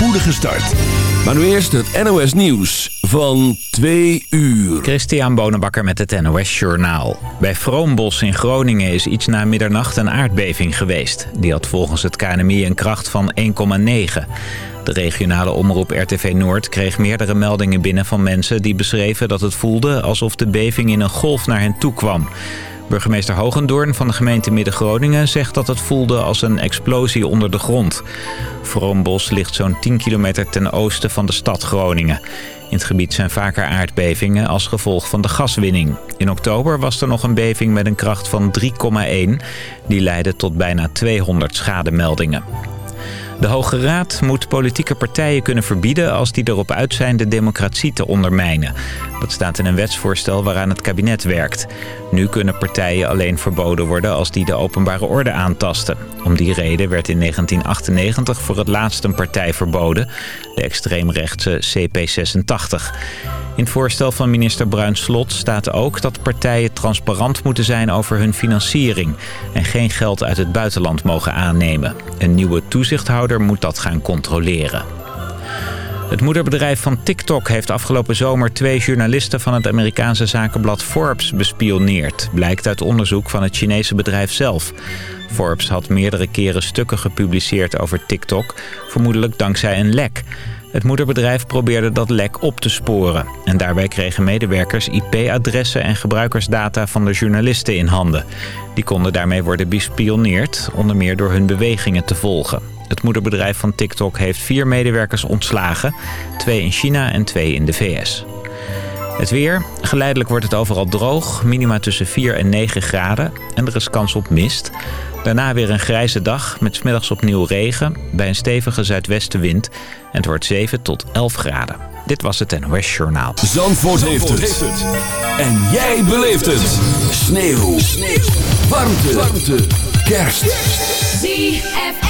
spoedige start. Maar nu eerst het NOS Nieuws van 2 uur. Christian Bonenbakker met het NOS Journaal. Bij Vroombos in Groningen is iets na middernacht een aardbeving geweest. Die had volgens het KNMI een kracht van 1,9. De regionale omroep RTV Noord kreeg meerdere meldingen binnen van mensen... die beschreven dat het voelde alsof de beving in een golf naar hen toe kwam. Burgemeester Hogendoorn van de gemeente Midden-Groningen zegt dat het voelde als een explosie onder de grond. Vroombos ligt zo'n 10 kilometer ten oosten van de stad Groningen. In het gebied zijn vaker aardbevingen als gevolg van de gaswinning. In oktober was er nog een beving met een kracht van 3,1. Die leidde tot bijna 200 schademeldingen. De Hoge Raad moet politieke partijen kunnen verbieden als die erop uit zijn de democratie te ondermijnen. Dat staat in een wetsvoorstel waaraan het kabinet werkt. Nu kunnen partijen alleen verboden worden als die de openbare orde aantasten. Om die reden werd in 1998 voor het laatst een partij verboden, de extreemrechtse CP86. In het voorstel van minister Bruins Slot staat ook dat partijen transparant moeten zijn over hun financiering en geen geld uit het buitenland mogen aannemen. Een nieuwe toezichthouder moet dat gaan controleren. Het moederbedrijf van TikTok heeft afgelopen zomer twee journalisten van het Amerikaanse zakenblad Forbes bespioneerd. Blijkt uit onderzoek van het Chinese bedrijf zelf. Forbes had meerdere keren stukken gepubliceerd over TikTok, vermoedelijk dankzij een lek. Het moederbedrijf probeerde dat lek op te sporen. En daarbij kregen medewerkers IP-adressen en gebruikersdata van de journalisten in handen. Die konden daarmee worden bespioneerd, onder meer door hun bewegingen te volgen. Het moederbedrijf van TikTok heeft vier medewerkers ontslagen. Twee in China en twee in de VS. Het weer. Geleidelijk wordt het overal droog. Minima tussen 4 en 9 graden. En er is kans op mist. Daarna weer een grijze dag met smiddags opnieuw regen. Bij een stevige zuidwestenwind. En het wordt 7 tot 11 graden. Dit was het NOS Journaal. Zandvoort, heeft, het. En jij beleeft het. Sneeuw. Sneeuw. Warmte. Warmte. Kerst. ZFM.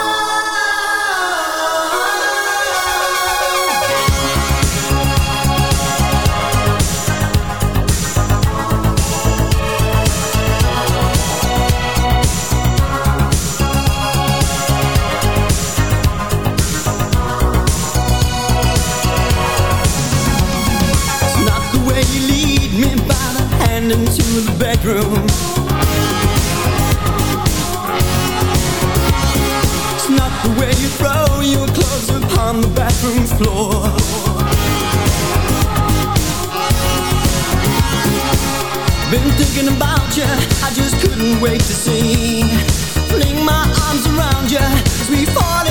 Bedroom. It's not the way you throw your clothes upon the bathroom floor. Been thinking about you, I just couldn't wait to see. Fling my arms around you as we fall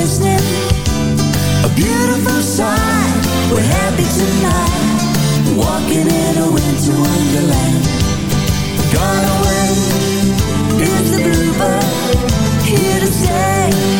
listening. A beautiful sight. We're happy tonight. Walking in a winter wonderland. Gone away Is the bluebird Here to stay.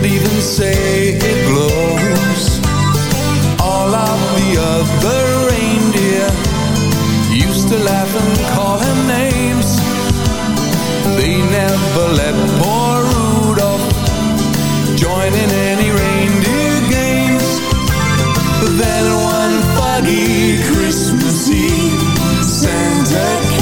would even say it glows All of the other reindeer Used to laugh and call him names. They never let poor Rudolph Join in any reindeer games. Then one foggy Christmas Eve Santa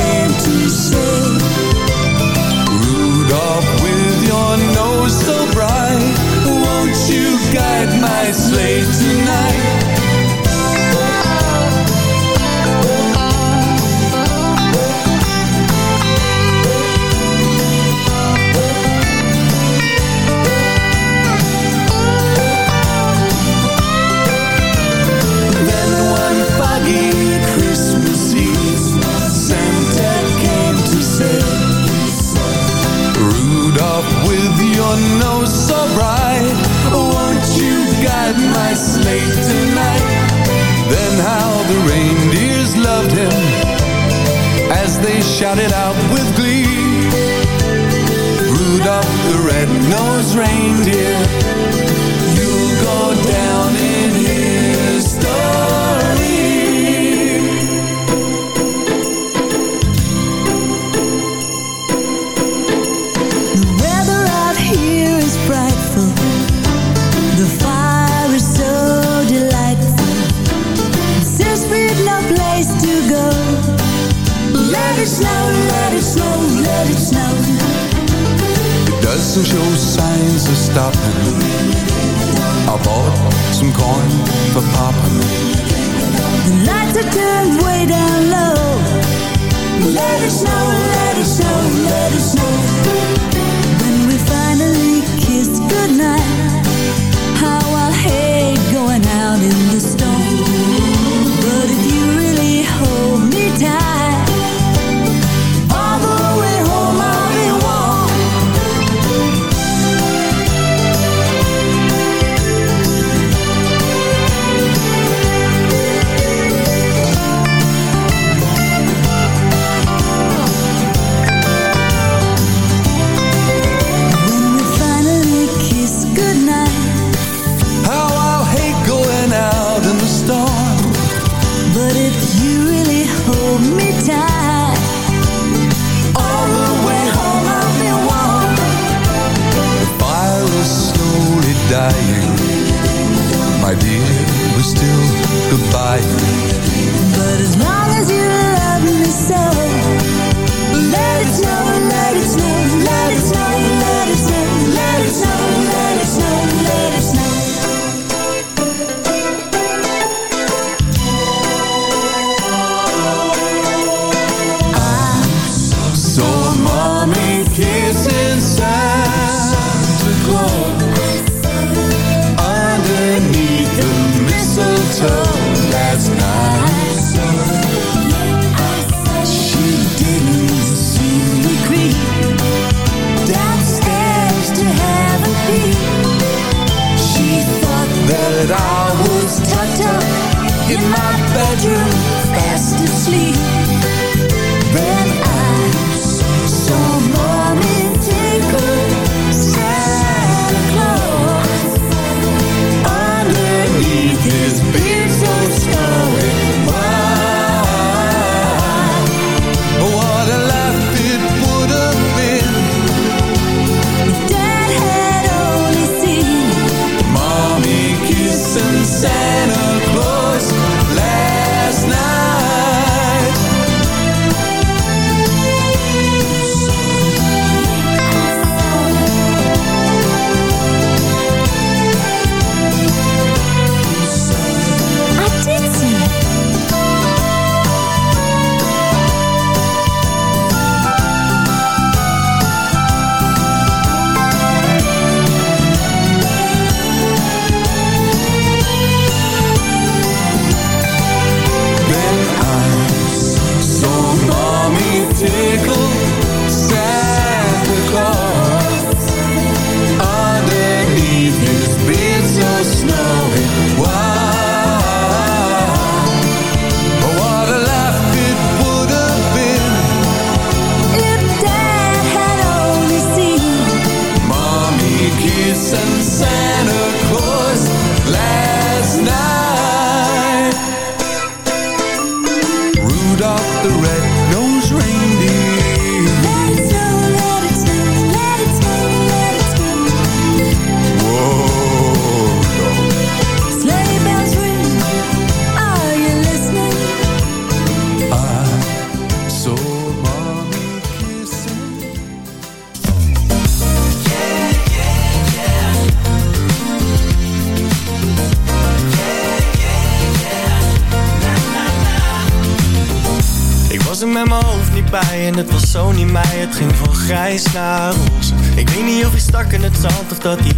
a ti.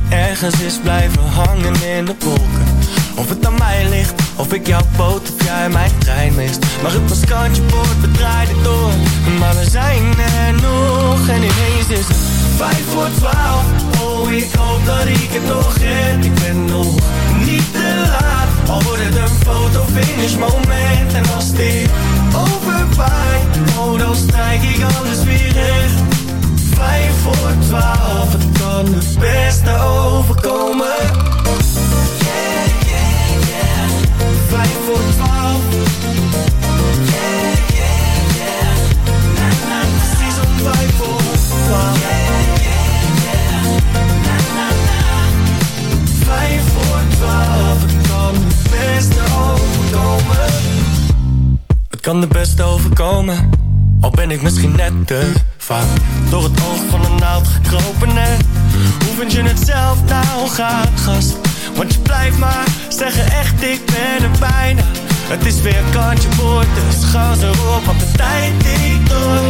met. Door het oog van een naald gekropen net. Hoe vind je het zelf nou gaat, gast? Want je blijft maar zeggen echt, ik ben er bijna. Het is weer een kantje voor. dus gas erop, want de tijd die door.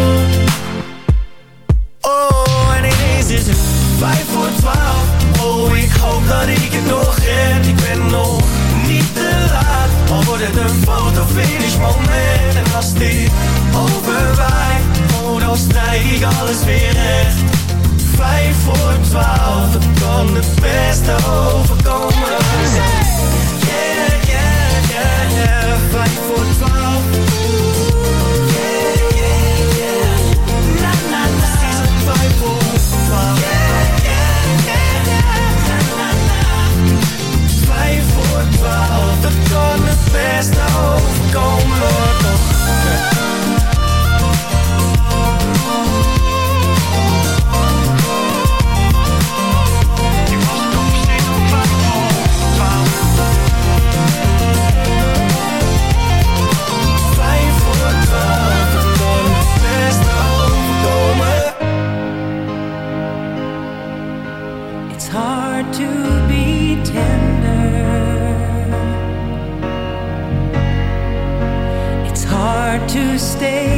Oh, en ineens is het vijf voor twaalf. Oh, ik hoop dat ik het nog red. Ik ben nog niet te laat, al wordt het een foto finish moment. En als dit snel strijk ik alles weer recht. Vijf voor twaalf, het kan het beste overkomen. Yeah, yeah, yeah, yeah, vijf voor twaalf. stay.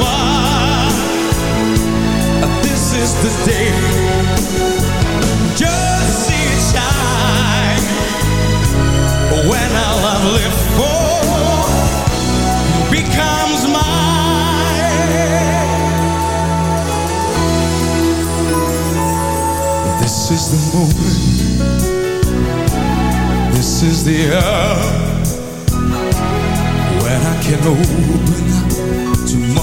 becomes. Uh, this is the day. Just see it shine when all I've lived for becomes mine. This is the moment. This is the hour when I can open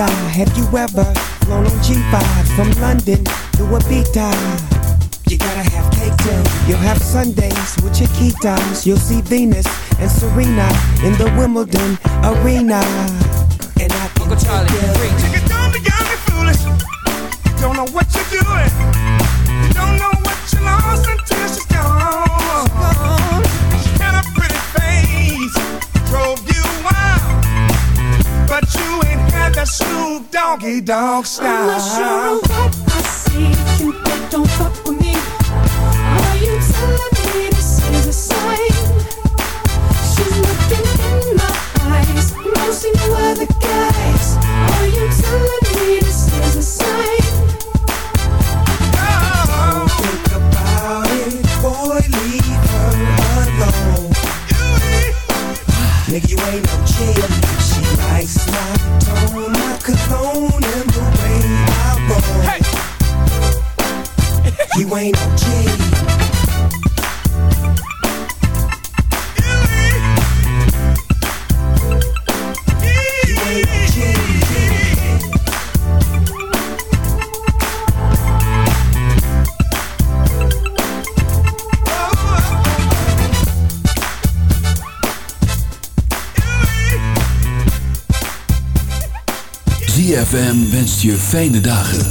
Mamacita, have you ever flown on G5 from London to Ibiza? You gotta have cake too. You'll have Sundays with your keytimes. You'll see Venus and Serena in the Wimbledon arena. And I can take you. Nigga, don't be young and foolish. You don't know what you're doing. You don't know what you lost Doggy Dog style. I'm not style. sure what I see. Cupid, don't fuck with me. Are you telling me this is a sign? She's looking in my eyes. No, see no other guys. Are you telling me this is a sign? Oh, Think about it, boy, leave her alone. Nigga, you ain't ain't no G. You ain't no G. ZFM wenst je fijne dagen.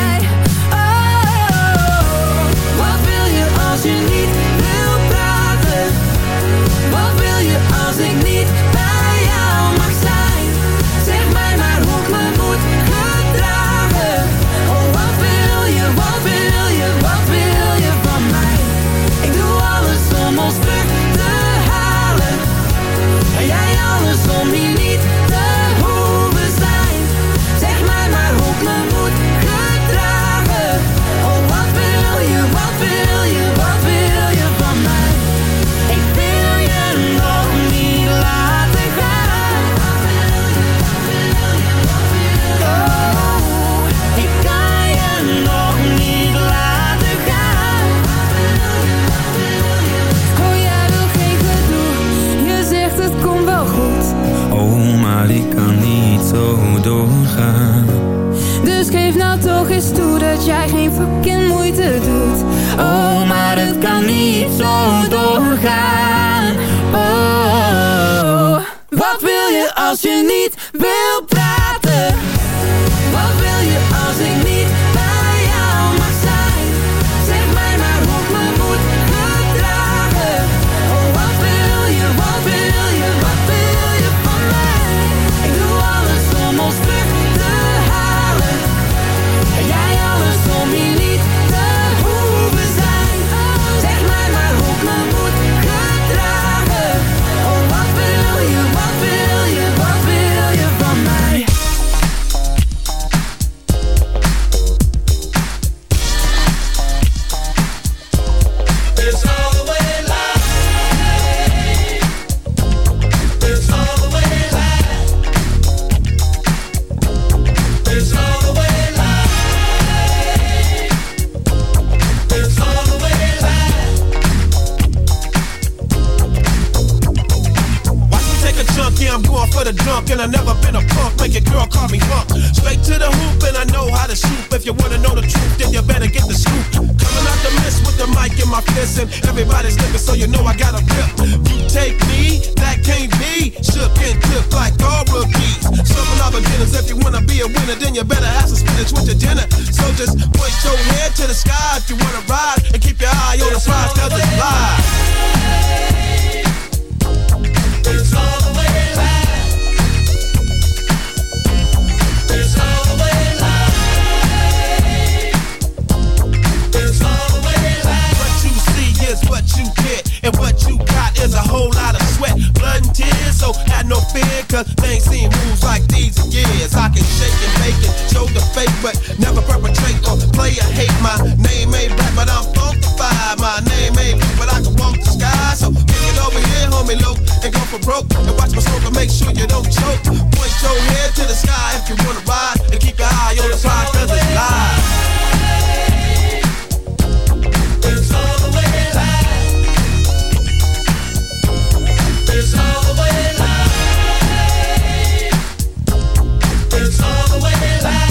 En moeite doet. Oh, maar het kan niet zo doorgaan. Oh, wat wil je als je niet bailar.